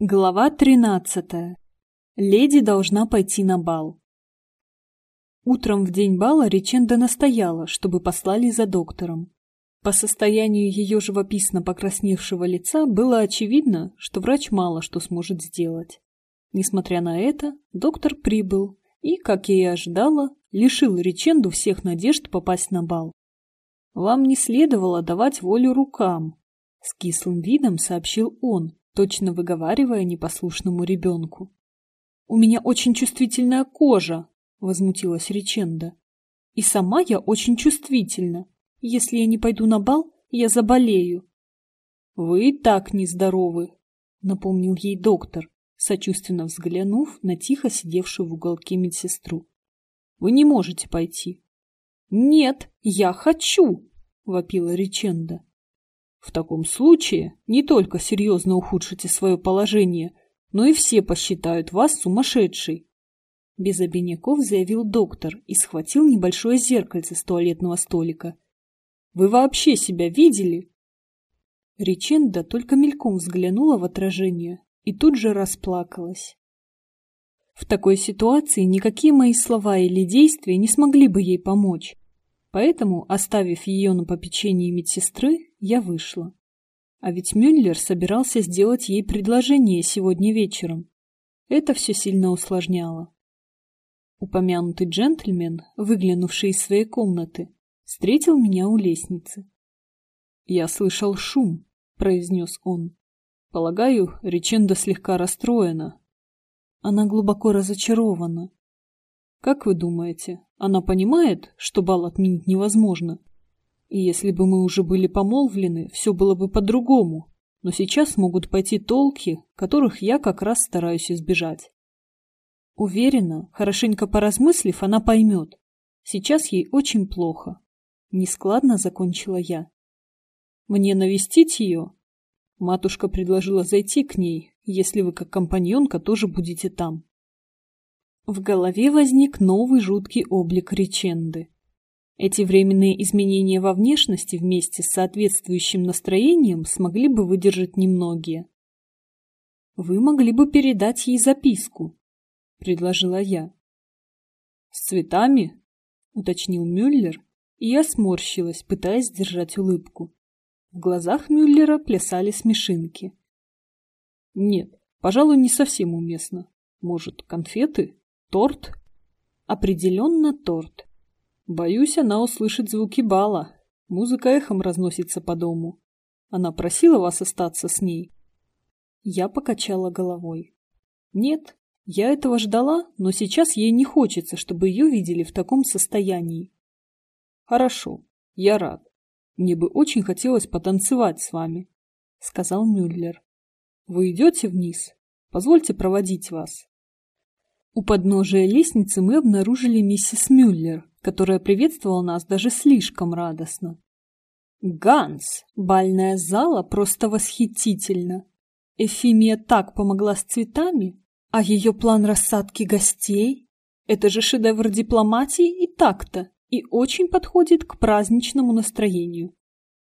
Глава 13. Леди должна пойти на бал. Утром в день бала Риченда настояла, чтобы послали за доктором. По состоянию ее живописно покрасневшего лица было очевидно, что врач мало что сможет сделать. Несмотря на это, доктор прибыл и, как я и ожидала, лишил Риченду всех надежд попасть на бал. «Вам не следовало давать волю рукам», — с кислым видом сообщил он, точно выговаривая непослушному ребенку. «У меня очень чувствительная кожа», — возмутилась Риченда. «И сама я очень чувствительна. Если я не пойду на бал, я заболею». «Вы и так нездоровы», — напомнил ей доктор, сочувственно взглянув на тихо сидевшую в уголке медсестру. «Вы не можете пойти». «Нет, я хочу!» — вопила Риченда. В таком случае не только серьезно ухудшите свое положение, но и все посчитают вас сумасшедшей. Без обиняков заявил доктор и схватил небольшое зеркальце с туалетного столика. «Вы вообще себя видели?» Риченда только мельком взглянула в отражение и тут же расплакалась. В такой ситуации никакие мои слова или действия не смогли бы ей помочь. Поэтому, оставив ее на попечении медсестры, я вышла. А ведь Мюллер собирался сделать ей предложение сегодня вечером. Это все сильно усложняло. Упомянутый джентльмен, выглянувший из своей комнаты, встретил меня у лестницы. «Я слышал шум», — произнес он. «Полагаю, Риченда слегка расстроена». Она глубоко разочарована. «Как вы думаете, она понимает, что бал отменить невозможно. И если бы мы уже были помолвлены, все было бы по-другому. Но сейчас могут пойти толки, которых я как раз стараюсь избежать. Уверена, хорошенько поразмыслив, она поймет. Сейчас ей очень плохо. Нескладно закончила я. Мне навестить ее? Матушка предложила зайти к ней, если вы как компаньонка тоже будете там. В голове возник новый жуткий облик Риченды. Эти временные изменения во внешности вместе с соответствующим настроением смогли бы выдержать немногие. «Вы могли бы передать ей записку», — предложила я. «С цветами?» — уточнил Мюллер, и я сморщилась, пытаясь сдержать улыбку. В глазах Мюллера плясали смешинки. «Нет, пожалуй, не совсем уместно. Может, конфеты?» Торт? Определенно торт. Боюсь, она услышит звуки бала. Музыка эхом разносится по дому. Она просила вас остаться с ней? Я покачала головой. Нет, я этого ждала, но сейчас ей не хочется, чтобы ее видели в таком состоянии. Хорошо, я рад. Мне бы очень хотелось потанцевать с вами, сказал Мюллер. Вы идете вниз? Позвольте проводить вас. У подножия лестницы мы обнаружили миссис Мюллер, которая приветствовала нас даже слишком радостно. «Ганс! Бальная зала просто восхитительно! Эфимия так помогла с цветами, а ее план рассадки гостей – это же шедевр дипломатии и такта, и очень подходит к праздничному настроению.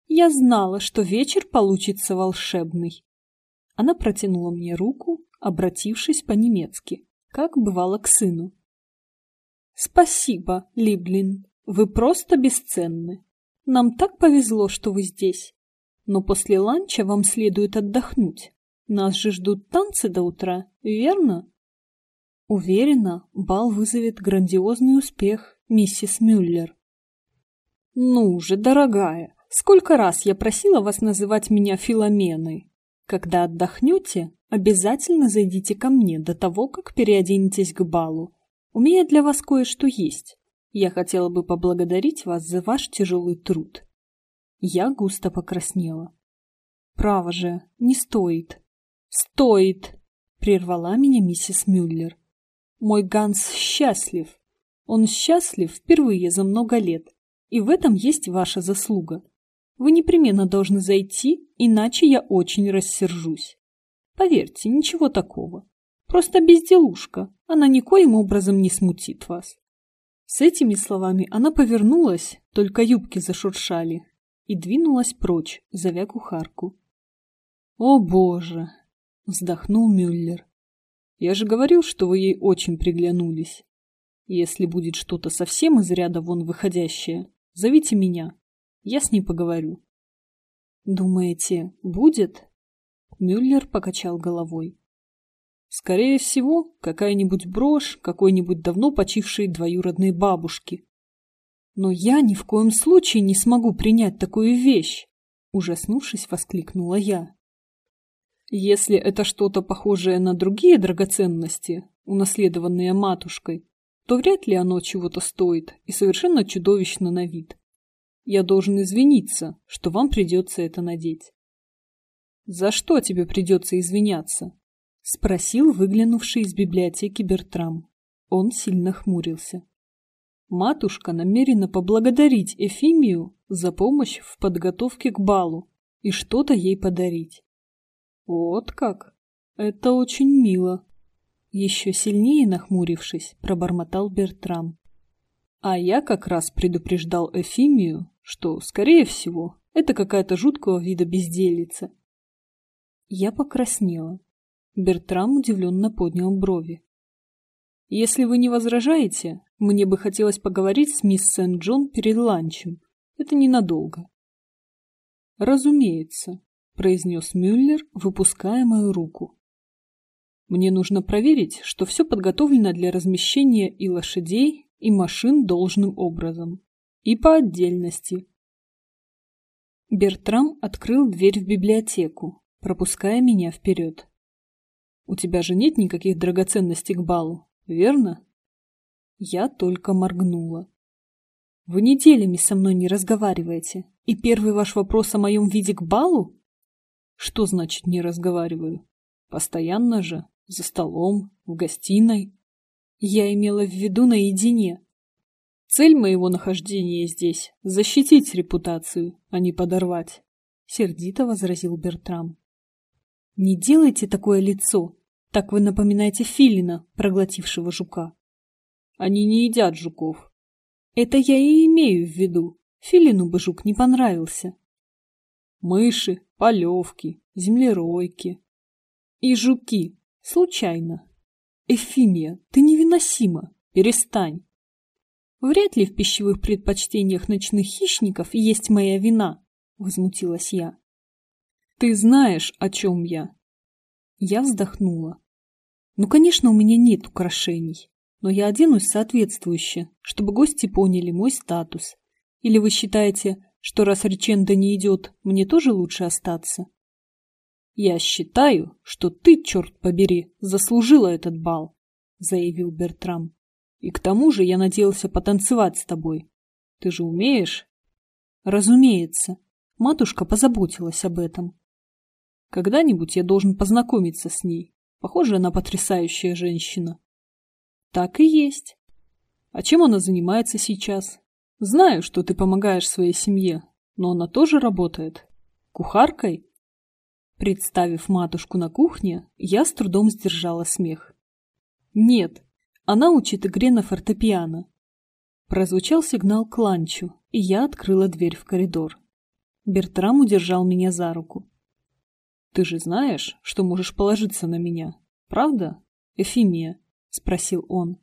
Я знала, что вечер получится волшебный». Она протянула мне руку, обратившись по-немецки как бывало к сыну. «Спасибо, Либлин, вы просто бесценны. Нам так повезло, что вы здесь. Но после ланча вам следует отдохнуть. Нас же ждут танцы до утра, верно?» Уверена, бал вызовет грандиозный успех, миссис Мюллер. «Ну же, дорогая, сколько раз я просила вас называть меня Филоменой. Когда отдохнете, обязательно зайдите ко мне до того, как переоденетесь к балу. У меня для вас кое-что есть. Я хотела бы поблагодарить вас за ваш тяжелый труд. Я густо покраснела. Право же, не стоит. Стоит, прервала меня миссис Мюллер. Мой Ганс счастлив. Он счастлив впервые за много лет, и в этом есть ваша заслуга. Вы непременно должны зайти, иначе я очень рассержусь. Поверьте, ничего такого. Просто безделушка, она никоим образом не смутит вас. С этими словами она повернулась, только юбки зашуршали, и двинулась прочь, зовя кухарку. О боже! Вздохнул Мюллер. Я же говорил, что вы ей очень приглянулись. Если будет что-то совсем из ряда вон выходящее, зовите меня. Я с ней поговорю. Думаете, будет? Мюллер покачал головой. Скорее всего, какая-нибудь брошь какой-нибудь давно почившей двоюродной бабушки. Но я ни в коем случае не смогу принять такую вещь, ужаснувшись, воскликнула я. Если это что-то похожее на другие драгоценности, унаследованные матушкой, то вряд ли оно чего-то стоит и совершенно чудовищно на вид. Я должен извиниться, что вам придется это надеть. «За что тебе придется извиняться?» — спросил выглянувший из библиотеки Бертрам. Он сильно хмурился. Матушка намерена поблагодарить Эфимию за помощь в подготовке к балу и что-то ей подарить. Вот как? Это очень мило. Еще сильнее нахмурившись, пробормотал Бертрам. А я как раз предупреждал Эфимию, что, скорее всего, это какая-то жуткого вида безделица. Я покраснела. Бертрам удивленно поднял брови. «Если вы не возражаете, мне бы хотелось поговорить с мисс Сент-Джон перед ланчем. Это ненадолго». «Разумеется», — произнес Мюллер, выпуская мою руку. «Мне нужно проверить, что все подготовлено для размещения и лошадей, и машин должным образом. И по отдельности. Бертрам открыл дверь в библиотеку, пропуская меня вперед. «У тебя же нет никаких драгоценностей к балу, верно?» Я только моргнула. «Вы неделями со мной не разговариваете, и первый ваш вопрос о моем виде к балу?» «Что значит не разговариваю? Постоянно же, за столом, в гостиной». Я имела в виду наедине. Цель моего нахождения здесь — защитить репутацию, а не подорвать, — сердито возразил Бертрам. Не делайте такое лицо, так вы напоминаете филина, проглотившего жука. Они не едят жуков. Это я и имею в виду. Филину бы жук не понравился. Мыши, полевки, землеройки. И жуки. Случайно. Эфимия, ты невыносима. Перестань. Вряд ли в пищевых предпочтениях ночных хищников есть моя вина, возмутилась я. Ты знаешь, о чем я. Я вздохнула. Ну, конечно, у меня нет украшений, но я оденусь соответствующе, чтобы гости поняли мой статус. Или вы считаете, что раз Риченда не идет, мне тоже лучше остаться? Я считаю, что ты, черт побери, заслужила этот бал, заявил Бертрам. И к тому же я надеялся потанцевать с тобой. Ты же умеешь? Разумеется. Матушка позаботилась об этом. Когда-нибудь я должен познакомиться с ней. Похоже, она потрясающая женщина. Так и есть. А чем она занимается сейчас? Знаю, что ты помогаешь своей семье, но она тоже работает. Кухаркой? Представив матушку на кухне, я с трудом сдержала смех. Нет, она учит игре на фортепиано. Прозвучал сигнал к ланчу, и я открыла дверь в коридор. Бертрам удержал меня за руку. «Ты же знаешь, что можешь положиться на меня, правда, Эфимия?» — спросил он.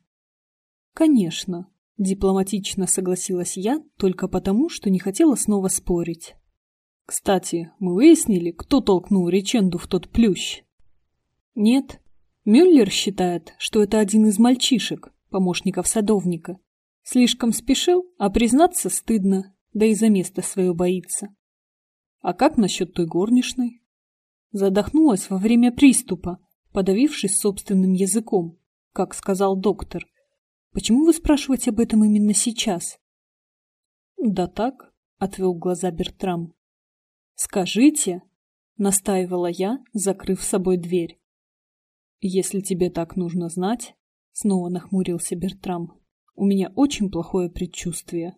«Конечно», — дипломатично согласилась я, только потому, что не хотела снова спорить. «Кстати, мы выяснили, кто толкнул Реченду в тот плющ?» «Нет», Мюллер считает, что это один из мальчишек, помощников садовника. Слишком спешил, а признаться стыдно, да и за место свое боится. А как насчет той горничной? Задохнулась во время приступа, подавившись собственным языком, как сказал доктор. Почему вы спрашиваете об этом именно сейчас? Да так, отвел глаза Бертрам. Скажите, настаивала я, закрыв собой дверь. «Если тебе так нужно знать», — снова нахмурился Бертрам, — «у меня очень плохое предчувствие».